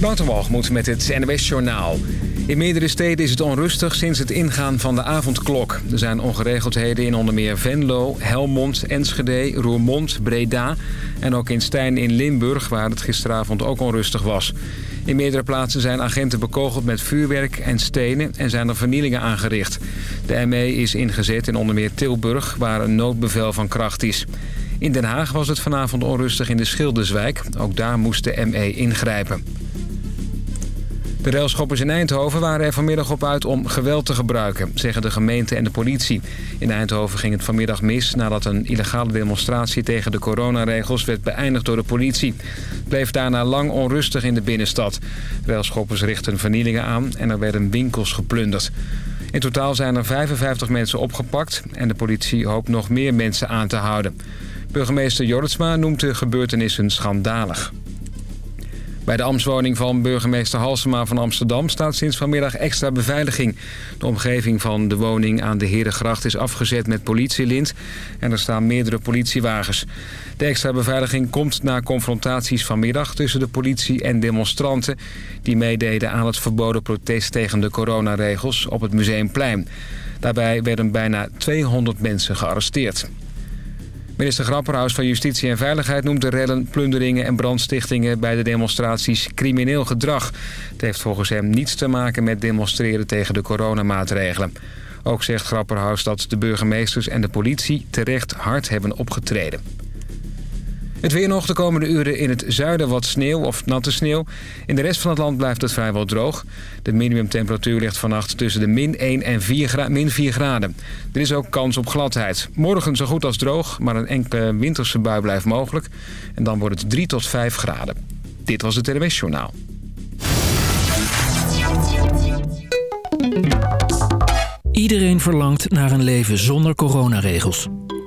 Waterwalgemoed met het NWS Journaal. In meerdere steden is het onrustig sinds het ingaan van de avondklok. Er zijn ongeregeldheden in onder meer Venlo, Helmond, Enschede, Roermond, Breda... en ook in Stijn in Limburg, waar het gisteravond ook onrustig was. In meerdere plaatsen zijn agenten bekogeld met vuurwerk en stenen... en zijn er vernielingen aangericht. De ME is ingezet in onder meer Tilburg, waar een noodbevel van kracht is. In Den Haag was het vanavond onrustig in de Schilderswijk. Ook daar moest de ME ingrijpen. De railschoppers in Eindhoven waren er vanmiddag op uit om geweld te gebruiken, zeggen de gemeente en de politie. In Eindhoven ging het vanmiddag mis nadat een illegale demonstratie tegen de coronaregels werd beëindigd door de politie. Het bleef daarna lang onrustig in de binnenstad. Railschoppers richtten vernielingen aan en er werden winkels geplunderd. In totaal zijn er 55 mensen opgepakt en de politie hoopt nog meer mensen aan te houden. Burgemeester Jorritsma noemt de gebeurtenissen schandalig. Bij de ambtswoning van burgemeester Halsema van Amsterdam staat sinds vanmiddag extra beveiliging. De omgeving van de woning aan de Herengracht is afgezet met politielint en er staan meerdere politiewagens. De extra beveiliging komt na confrontaties vanmiddag tussen de politie en demonstranten... die meededen aan het verboden protest tegen de coronaregels op het Museumplein. Daarbij werden bijna 200 mensen gearresteerd. Minister Grapperhaus van Justitie en Veiligheid noemt de rellen, plunderingen en brandstichtingen bij de demonstraties crimineel gedrag. Het heeft volgens hem niets te maken met demonstreren tegen de coronamaatregelen. Ook zegt Grapperhaus dat de burgemeesters en de politie terecht hard hebben opgetreden. Het weer nog de komende uren in het zuiden wat sneeuw of natte sneeuw. In de rest van het land blijft het vrijwel droog. De minimumtemperatuur ligt vannacht tussen de min 1 en 4 min 4 graden. Er is ook kans op gladheid. Morgen zo goed als droog, maar een enkele winterse bui blijft mogelijk. En dan wordt het 3 tot 5 graden. Dit was het RWS Journaal. Iedereen verlangt naar een leven zonder coronaregels.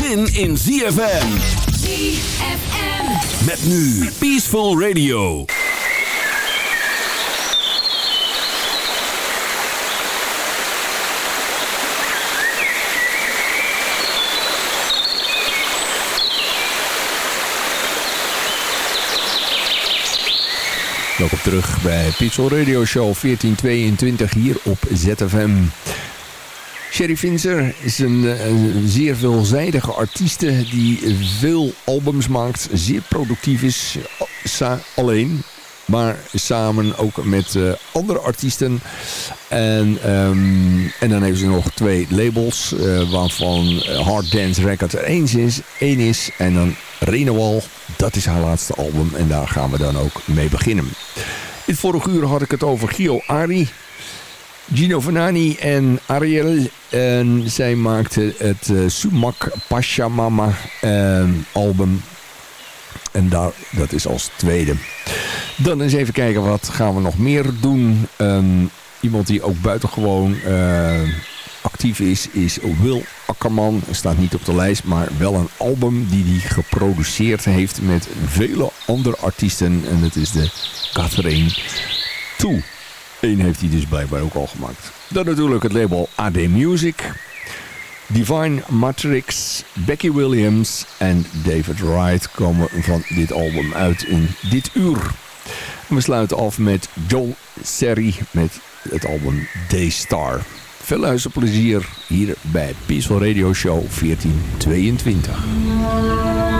zin in ZFM. ZFM. Met nu Peaceful Radio. Welkom terug bij Peaceful Radio Show 1422 hier op ZFM. Sherry Finzer is een, zeer veelzijdige artieste die veel albums maakt. Zeer productief is, alleen. Maar samen ook met uh, andere artiesten. En, um, en dan heeft ze nog twee labels. Uh, waarvan Hard Dance Records er één is, één is. En dan Renewal, dat is haar laatste album. En daar gaan we dan ook mee beginnen. In het vorige uur had ik het over Gio Ari. Gino Vanani en Ariel. En zij maakten het uh, Sumak Pachamama uh, album. En daar, dat is als tweede. Dan eens even kijken wat gaan we nog meer doen. Um, iemand die ook buitengewoon uh, actief is, is Will Akkerman. Staat niet op de lijst, maar wel een album die hij geproduceerd heeft met vele andere artiesten. En dat is de Catherine 2. Eén heeft hij dus blijkbaar ook al gemaakt. Dan natuurlijk het label AD Music. Divine Matrix, Becky Williams en David Wright komen van dit album uit in dit uur. We sluiten af met John Serry met het album Daystar. Veel luisterplezier hier bij Peaceful Radio Show 1422.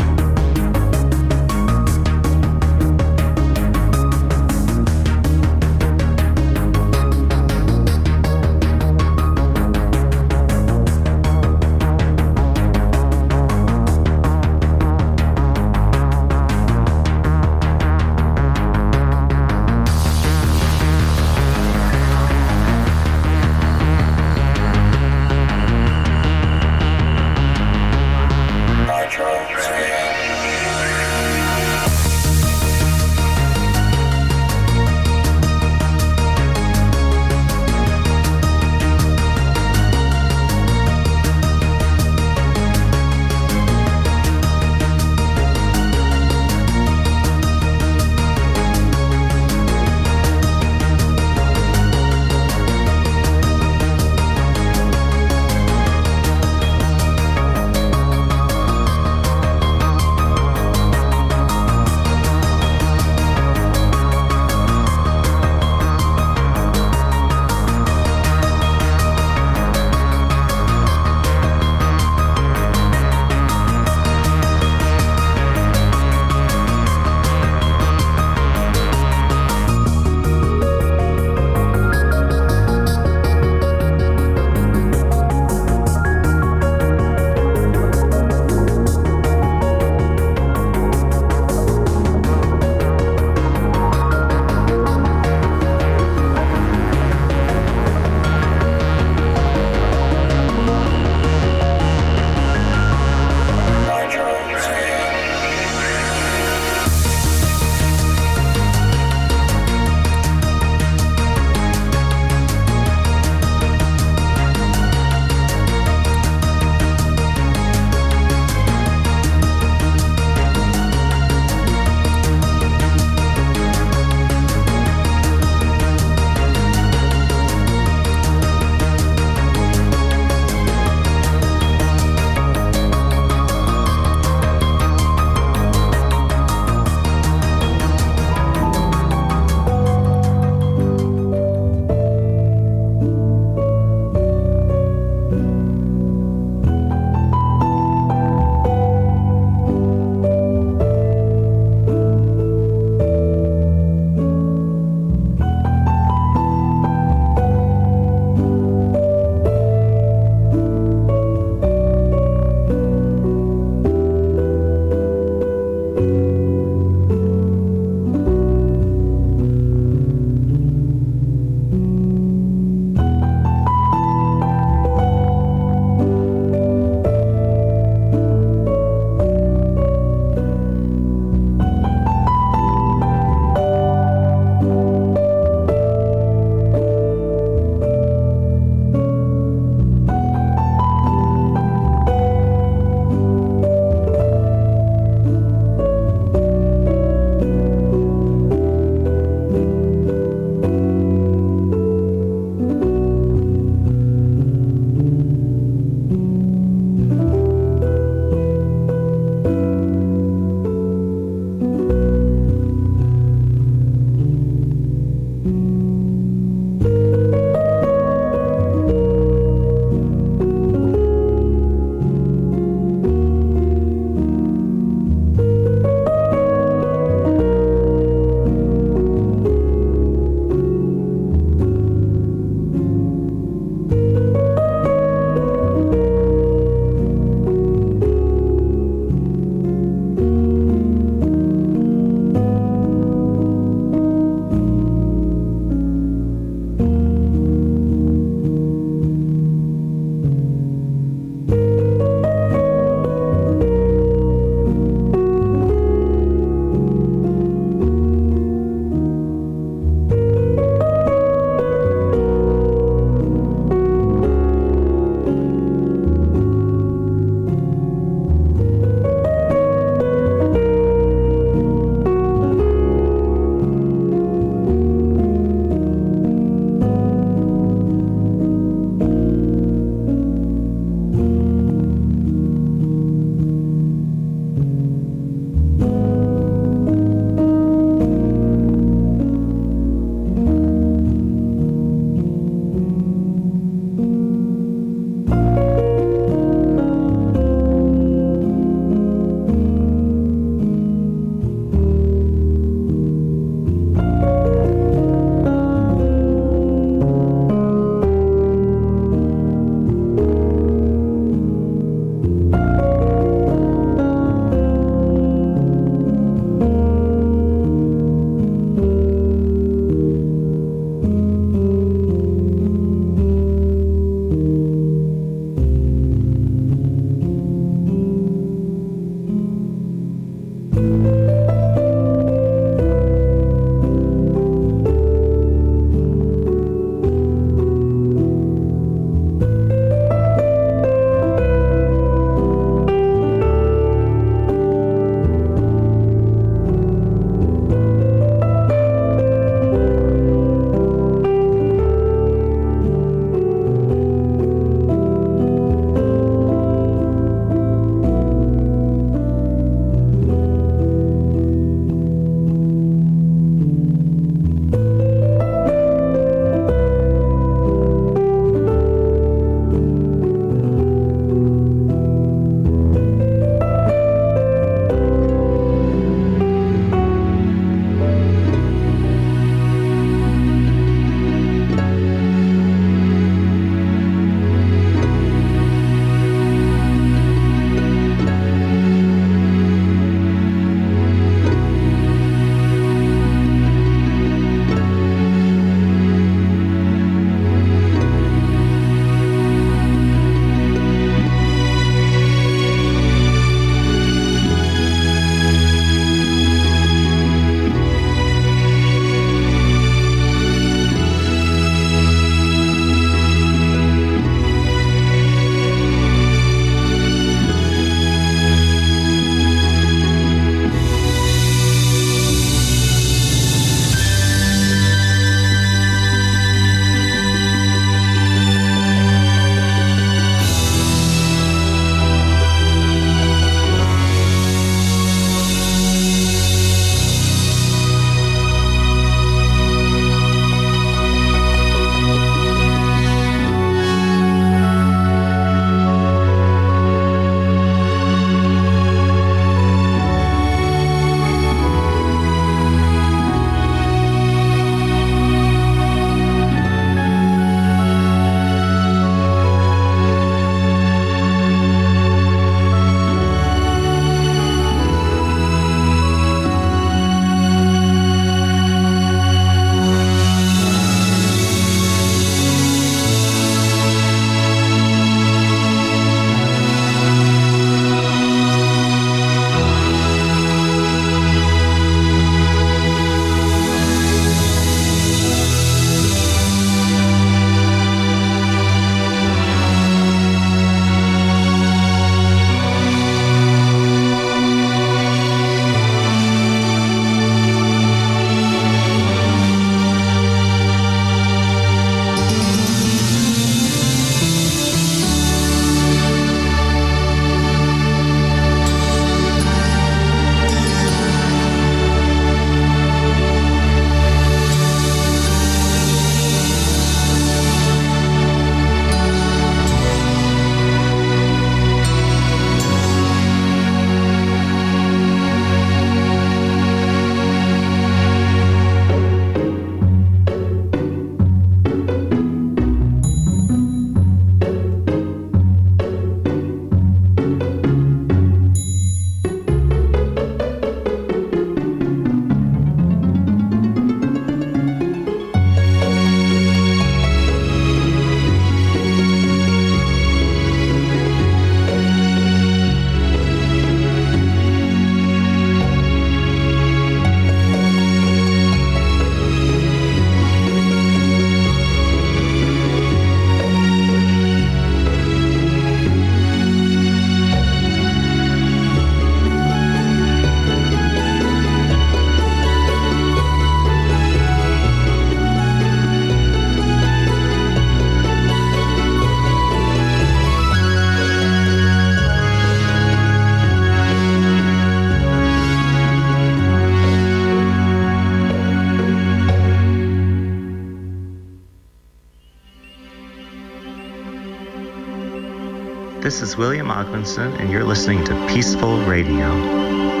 is William Ogmanson, and you're listening to Peaceful Radio.